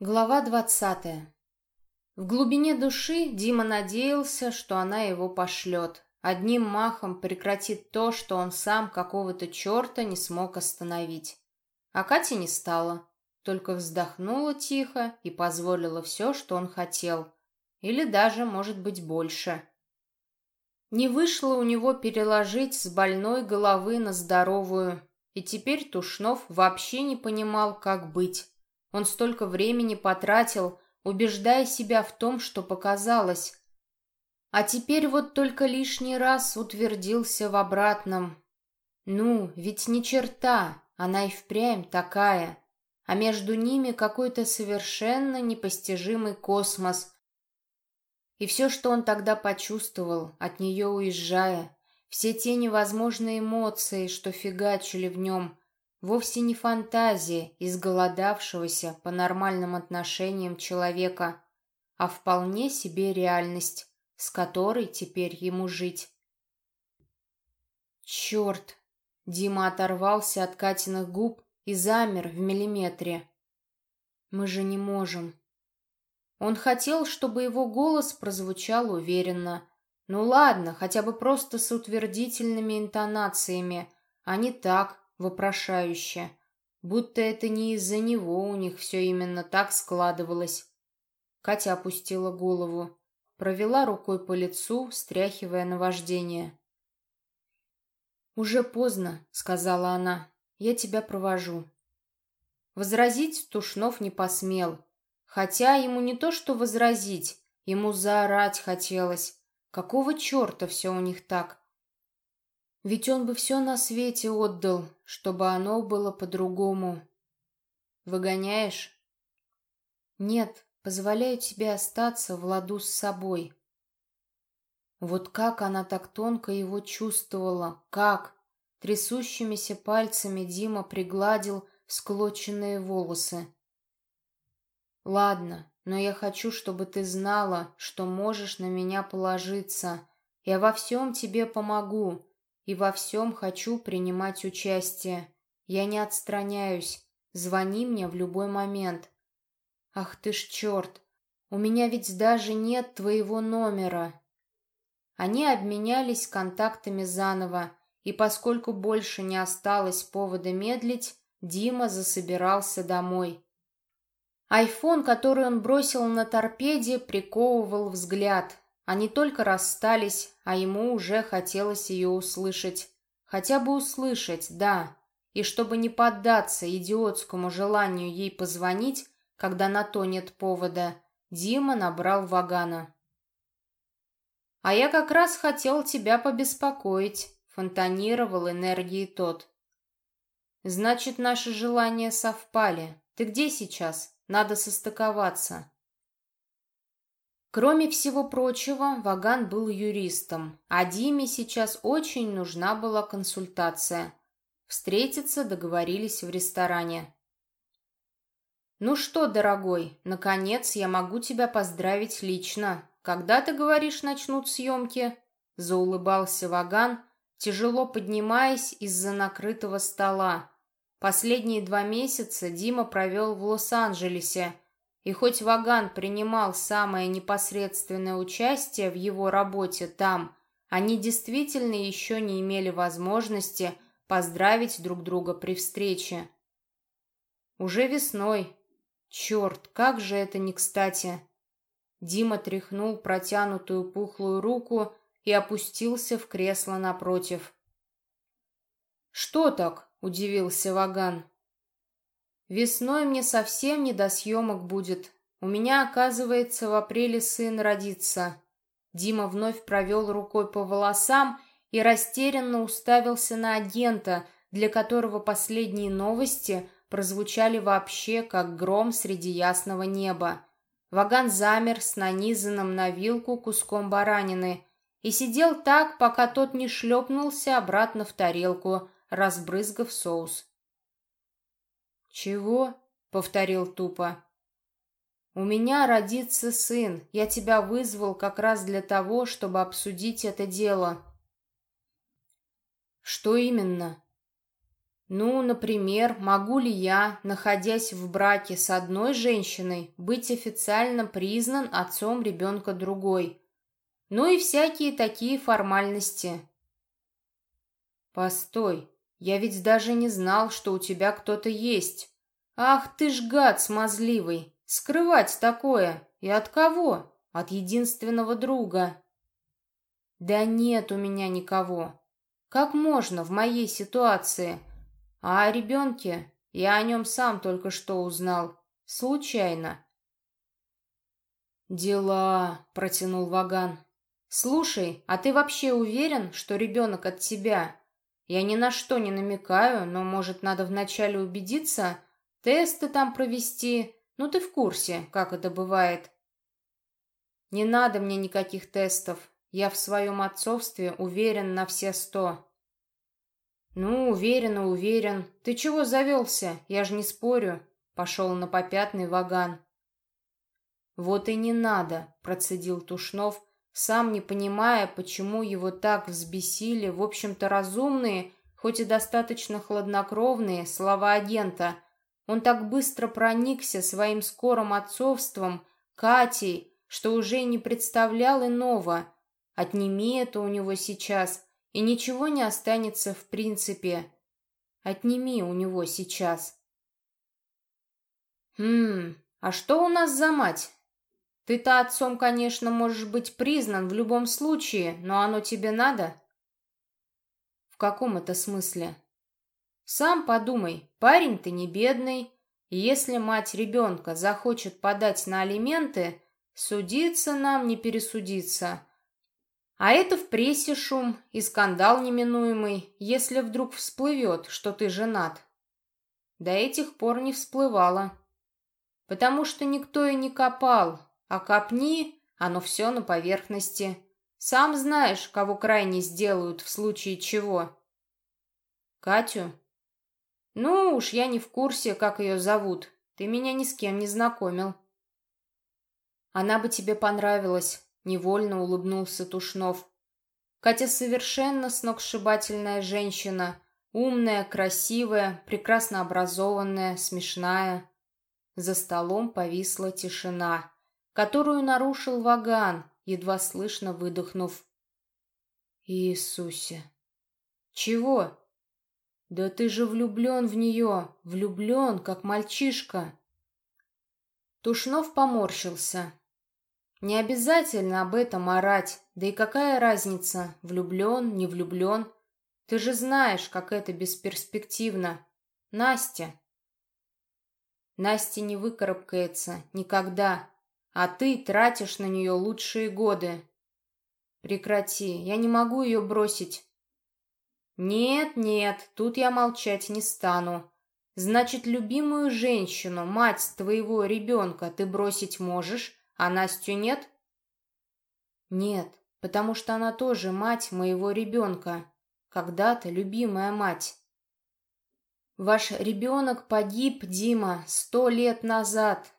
Глава двадцатая. В глубине души Дима надеялся, что она его пошлет. Одним махом прекратит то, что он сам какого-то черта не смог остановить. А Катя не стала, только вздохнула тихо и позволила все, что он хотел. Или даже, может быть, больше. Не вышло у него переложить с больной головы на здоровую, и теперь Тушнов вообще не понимал, как быть. Он столько времени потратил, убеждая себя в том, что показалось. А теперь вот только лишний раз утвердился в обратном. Ну, ведь ни черта, она и впрямь такая. А между ними какой-то совершенно непостижимый космос. И все, что он тогда почувствовал, от нее уезжая, все те невозможные эмоции, что фигачили в нем — вовсе не фантазия изголодавшегося по нормальным отношениям человека, а вполне себе реальность, с которой теперь ему жить. Черт! Дима оторвался от Катиных губ и замер в миллиметре. Мы же не можем. Он хотел, чтобы его голос прозвучал уверенно. Ну ладно, хотя бы просто с утвердительными интонациями, а не так, вопрошающе, будто это не из-за него у них все именно так складывалось. Катя опустила голову, провела рукой по лицу, стряхивая наваждение. «Уже поздно», — сказала она, — «я тебя провожу». Возразить Тушнов не посмел, хотя ему не то что возразить, ему заорать хотелось. Какого черта все у них так? Ведь он бы все на свете отдал, чтобы оно было по-другому. Выгоняешь? Нет, позволяю тебе остаться в ладу с собой. Вот как она так тонко его чувствовала, как? Трясущимися пальцами Дима пригладил склоченные волосы. Ладно, но я хочу, чтобы ты знала, что можешь на меня положиться. Я во всем тебе помогу и во всем хочу принимать участие. Я не отстраняюсь. Звони мне в любой момент. Ах ты ж черт! У меня ведь даже нет твоего номера. Они обменялись контактами заново, и поскольку больше не осталось повода медлить, Дима засобирался домой. Айфон, который он бросил на торпеде, приковывал взгляд. Они только расстались, а ему уже хотелось ее услышать. Хотя бы услышать, да. И чтобы не поддаться идиотскому желанию ей позвонить, когда на то нет повода, Дима набрал Вагана. «А я как раз хотел тебя побеспокоить», — фонтанировал энергией тот. «Значит, наши желания совпали. Ты где сейчас? Надо состыковаться». Кроме всего прочего, Ваган был юристом, а Диме сейчас очень нужна была консультация. Встретиться договорились в ресторане. «Ну что, дорогой, наконец я могу тебя поздравить лично. Когда, ты говоришь, начнут съемки?» Заулыбался Ваган, тяжело поднимаясь из-за накрытого стола. Последние два месяца Дима провел в Лос-Анджелесе, и хоть Ваган принимал самое непосредственное участие в его работе там, они действительно еще не имели возможности поздравить друг друга при встрече. Уже весной. Черт, как же это не кстати. Дима тряхнул протянутую пухлую руку и опустился в кресло напротив. «Что так?» — удивился Ваган. Весной мне совсем не до съемок будет. У меня, оказывается, в апреле сын родится. Дима вновь провел рукой по волосам и растерянно уставился на агента, для которого последние новости прозвучали вообще как гром среди ясного неба. Ваган замер с нанизанным на вилку куском баранины и сидел так, пока тот не шлепнулся обратно в тарелку, разбрызгав соус. «Чего?» — повторил тупо. «У меня родится сын. Я тебя вызвал как раз для того, чтобы обсудить это дело». «Что именно?» Ну, например, могу ли я, находясь в браке с одной женщиной, быть официально признан отцом ребенка другой? Ну и всякие такие формальности. Постой, я ведь даже не знал, что у тебя кто-то есть. Ах ты ж гад смазливый, скрывать такое. И от кого? От единственного друга. Да нет у меня никого. Как можно в моей ситуации? А о ребенке я о нем сам только что узнал. Случайно. «Дела», — протянул Ваган. «Слушай, а ты вообще уверен, что ребенок от тебя? Я ни на что не намекаю, но, может, надо вначале убедиться, тесты там провести. Ну, ты в курсе, как это бывает». «Не надо мне никаких тестов. Я в своем отцовстве уверен на все сто». «Ну, уверен, уверен. Ты чего завелся? Я же не спорю», — пошел на попятный ваган. «Вот и не надо», — процедил Тушнов, сам не понимая, почему его так взбесили, в общем-то, разумные, хоть и достаточно хладнокровные, слова агента. Он так быстро проникся своим скорым отцовством, Катей, что уже не представлял иного. Отними это у него сейчас, и ничего не останется в принципе. Отними у него сейчас. Хм, а что у нас за мать? Ты-то отцом, конечно, можешь быть признан в любом случае, но оно тебе надо? В каком это смысле? Сам подумай, парень ты не бедный, если мать ребенка захочет подать на алименты, судиться нам не пересудиться. А это в прессе шум и скандал неминуемый, если вдруг всплывет, что ты женат. До этих пор не всплывало. Потому что никто и не копал, а копни, оно все на поверхности. Сам знаешь, кого крайне сделают в случае чего. Катю? Ну уж я не в курсе, как ее зовут. Ты меня ни с кем не знакомил. Она бы тебе понравилась, невольно улыбнулся Тушнов. Катя совершенно сногсшибательная женщина, умная, красивая, прекрасно образованная, смешная. За столом повисла тишина которую нарушил Ваган, едва слышно выдохнув. «Иисусе!» «Чего?» «Да ты же влюблен в нее, влюблен, как мальчишка!» Тушнов поморщился. «Не обязательно об этом орать, да и какая разница, влюблен, не влюблен? Ты же знаешь, как это бесперспективно. Настя!» Настя не выкарабкается никогда, а ты тратишь на нее лучшие годы. Прекрати, я не могу ее бросить. Нет, нет, тут я молчать не стану. Значит, любимую женщину, мать твоего ребенка, ты бросить можешь, а Настю нет? Нет, потому что она тоже мать моего ребенка. Когда-то любимая мать. Ваш ребенок погиб, Дима, сто лет назад,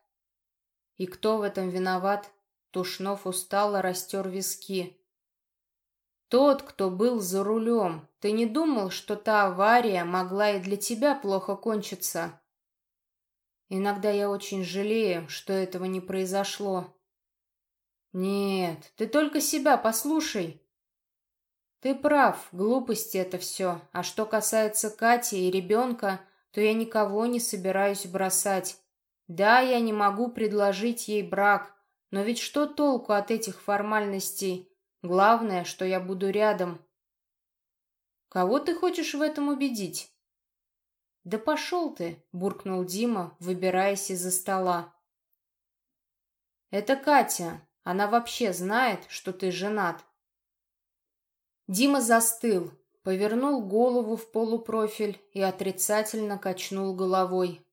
и кто в этом виноват? Тушнов устало растер виски. Тот, кто был за рулем. Ты не думал, что та авария могла и для тебя плохо кончиться? Иногда я очень жалею, что этого не произошло. Нет, ты только себя послушай. Ты прав, глупости это все. А что касается Кати и ребенка, то я никого не собираюсь бросать. Да, я не могу предложить ей брак, но ведь что толку от этих формальностей? Главное, что я буду рядом. Кого ты хочешь в этом убедить? Да пошел ты, буркнул Дима, выбираясь из-за стола. Это Катя. Она вообще знает, что ты женат. Дима застыл, повернул голову в полупрофиль и отрицательно качнул головой.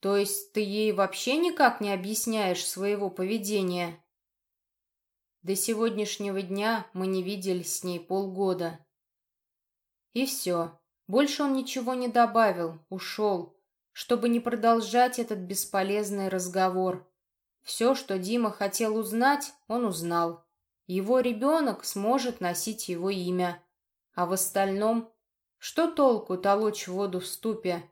То есть ты ей вообще никак не объясняешь своего поведения? До сегодняшнего дня мы не виделись с ней полгода. И все. Больше он ничего не добавил, ушел, чтобы не продолжать этот бесполезный разговор. Все, что Дима хотел узнать, он узнал. Его ребенок сможет носить его имя. А в остальном Что толку толочь воду в ступе?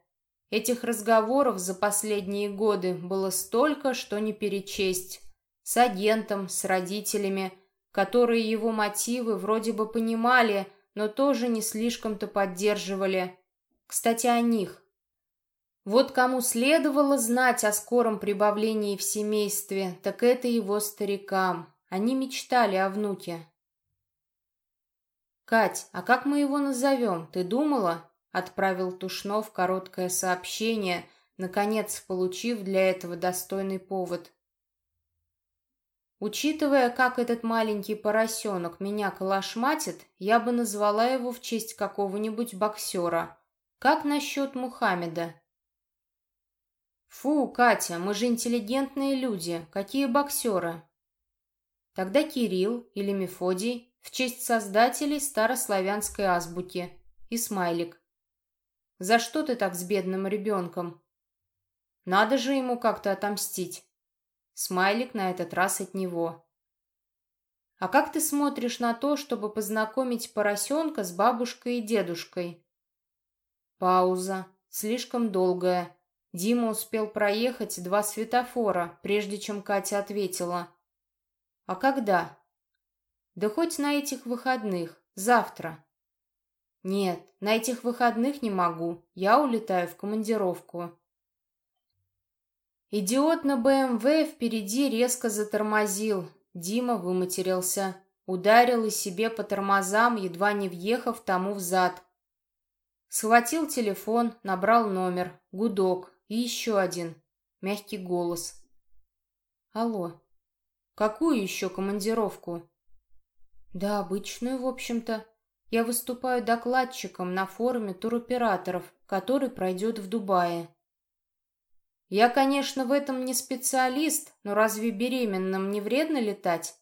Этих разговоров за последние годы было столько, что не перечесть. С агентом, с родителями, которые его мотивы вроде бы понимали, но тоже не слишком-то поддерживали. Кстати, о них. Вот кому следовало знать о скором прибавлении в семействе, так это его старикам. Они мечтали о внуке. «Кать, а как мы его назовем, ты думала?» Отправил Тушнов короткое сообщение, наконец получив для этого достойный повод. Учитывая, как этот маленький поросенок меня калашматит, я бы назвала его в честь какого-нибудь боксера. Как насчет Мухаммеда? Фу, Катя, мы же интеллигентные люди. Какие боксеры? Тогда Кирилл или Мефодий в честь создателей старославянской азбуки. И смайлик. За что ты так с бедным ребенком? Надо же ему как-то отомстить. Смайлик на этот раз от него. А как ты смотришь на то, чтобы познакомить поросенка с бабушкой и дедушкой? Пауза. Слишком долгая. Дима успел проехать два светофора, прежде чем Катя ответила. А когда? Да хоть на этих выходных. Завтра. «Нет, на этих выходных не могу. Я улетаю в командировку». Идиот на БМВ впереди резко затормозил. Дима выматерился. Ударил и себе по тормозам, едва не въехав тому в зад. Схватил телефон, набрал номер. Гудок. И еще один. Мягкий голос. «Алло. Какую еще командировку?» «Да, обычную, в общем-то. Я выступаю докладчиком на форуме туроператоров, который пройдет в Дубае. Я, конечно, в этом не специалист, но разве беременным не вредно летать?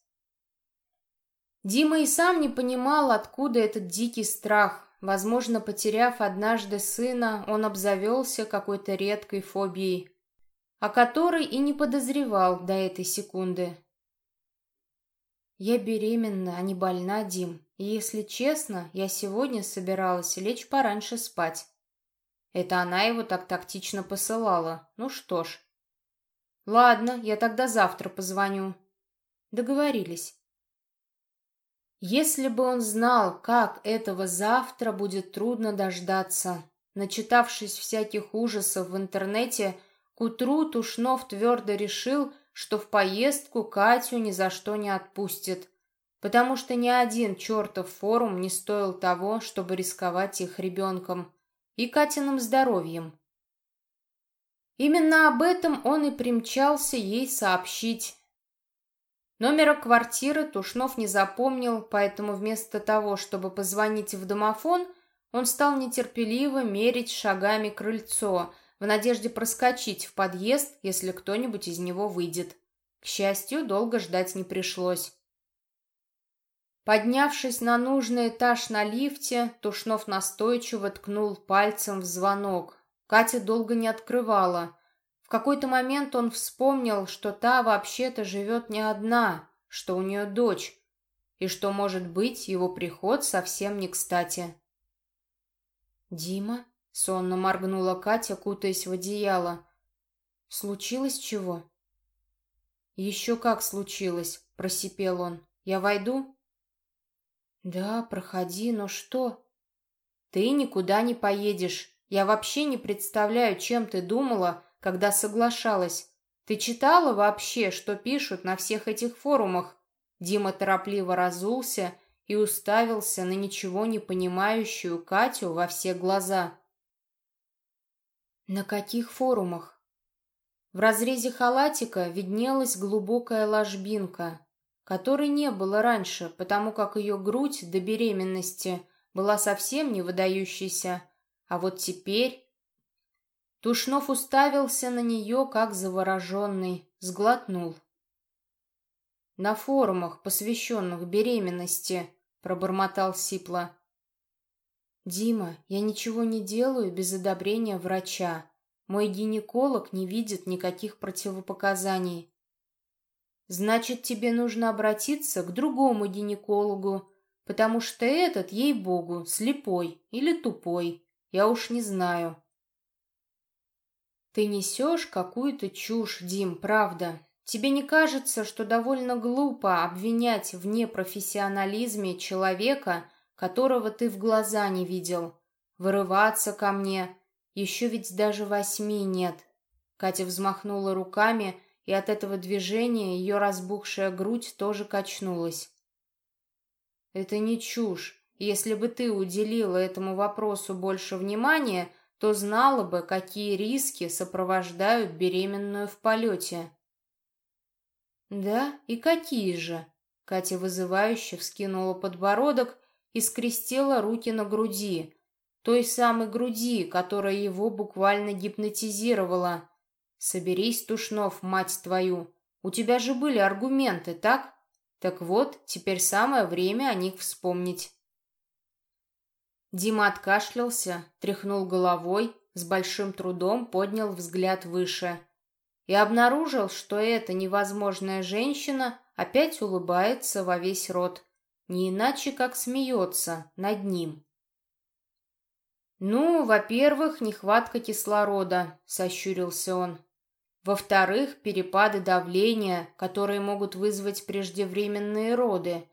Дима и сам не понимал, откуда этот дикий страх. Возможно, потеряв однажды сына, он обзавелся какой-то редкой фобией, о которой и не подозревал до этой секунды. «Я беременна, а не больна, Дим. Если честно, я сегодня собиралась лечь пораньше спать». Это она его так тактично посылала. Ну что ж. «Ладно, я тогда завтра позвоню». Договорились. Если бы он знал, как этого завтра будет трудно дождаться. Начитавшись всяких ужасов в интернете, к утру Тушнов твердо решил, что в поездку Катю ни за что не отпустит, потому что ни один чертов форум не стоил того, чтобы рисковать их ребенком и Катиным здоровьем. Именно об этом он и примчался ей сообщить. Номера квартиры Тушнов не запомнил, поэтому вместо того, чтобы позвонить в домофон, он стал нетерпеливо мерить шагами крыльцо, в надежде проскочить в подъезд, если кто-нибудь из него выйдет. К счастью, долго ждать не пришлось. Поднявшись на нужный этаж на лифте, Тушнов настойчиво ткнул пальцем в звонок. Катя долго не открывала. В какой-то момент он вспомнил, что та вообще-то живет не одна, что у нее дочь, и что, может быть, его приход совсем не кстати. «Дима?» Сонно моргнула Катя, кутаясь в одеяло. «Случилось чего?» «Еще как случилось», — просипел он. «Я войду?» «Да, проходи, но что?» «Ты никуда не поедешь. Я вообще не представляю, чем ты думала, когда соглашалась. Ты читала вообще, что пишут на всех этих форумах?» Дима торопливо разулся и уставился на ничего не понимающую Катю во все глаза. На каких форумах? В разрезе халатика виднелась глубокая ложбинка, которой не было раньше, потому как ее грудь до беременности была совсем не выдающейся, а вот теперь... Тушнов уставился на нее, как завороженный, сглотнул. «На форумах, посвященных беременности», — пробормотал Сипла. «Дима, я ничего не делаю без одобрения врача. Мой гинеколог не видит никаких противопоказаний». «Значит, тебе нужно обратиться к другому гинекологу. потому что этот, ей-богу, слепой или тупой, я уж не знаю. Ты несешь какую-то чушь, Дим, правда. Тебе не кажется, что довольно глупо обвинять в непрофессионализме человека, которого ты в глаза не видел? Вырываться ко мне? Еще ведь даже восьми нет. Катя взмахнула руками, и от этого движения ее разбухшая грудь тоже качнулась. Это не чушь. Если бы ты уделила этому вопросу больше внимания, то знала бы, какие риски сопровождают беременную в полете. Да, и какие же? Катя вызывающе вскинула подбородок и скрестила руки на груди, той самой груди, которая его буквально гипнотизировала. Соберись, Тушнов, мать твою. У тебя же были аргументы, так? Так вот, теперь самое время о них вспомнить. Дима откашлялся, тряхнул головой, с большим трудом поднял взгляд выше и обнаружил, что эта невозможная женщина опять улыбается во весь рот, не иначе как смеется над ним. «Ну, во-первых, нехватка кислорода», — сощурился он. Во-вторых, перепады давления, которые могут вызвать преждевременные роды.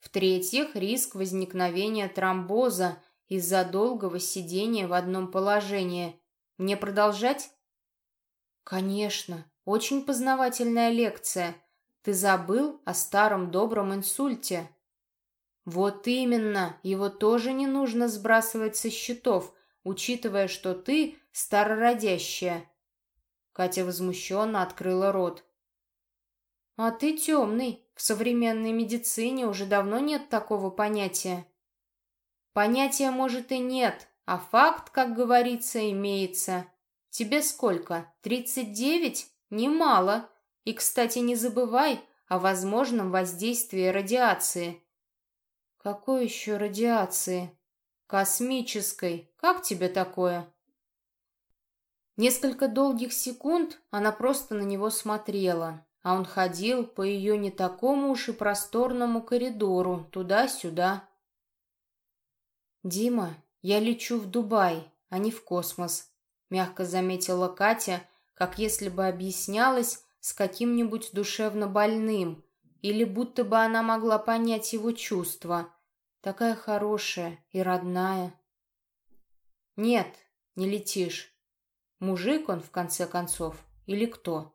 В-третьих, риск возникновения тромбоза из-за долгого сидения в одном положении. Мне продолжать? Конечно, очень познавательная лекция. Ты забыл о старом добром инсульте. Вот именно, его тоже не нужно сбрасывать со счетов, учитывая, что ты старородящая. Катя возмущенно открыла рот. «А ты темный. В современной медицине уже давно нет такого понятия». «Понятия, может, и нет, а факт, как говорится, имеется. Тебе сколько? Тридцать девять? Немало. И, кстати, не забывай о возможном воздействии радиации». «Какой еще радиации?» «Космической. Как тебе такое?» Несколько долгих секунд она просто на него смотрела, а он ходил по ее не такому уж и просторному коридору, туда-сюда. «Дима, я лечу в Дубай, а не в космос», — мягко заметила Катя, как если бы объяснялась с каким-нибудь душевно больным, или будто бы она могла понять его чувства. Такая хорошая и родная. «Нет, не летишь. Мужик он, в конце концов, или кто?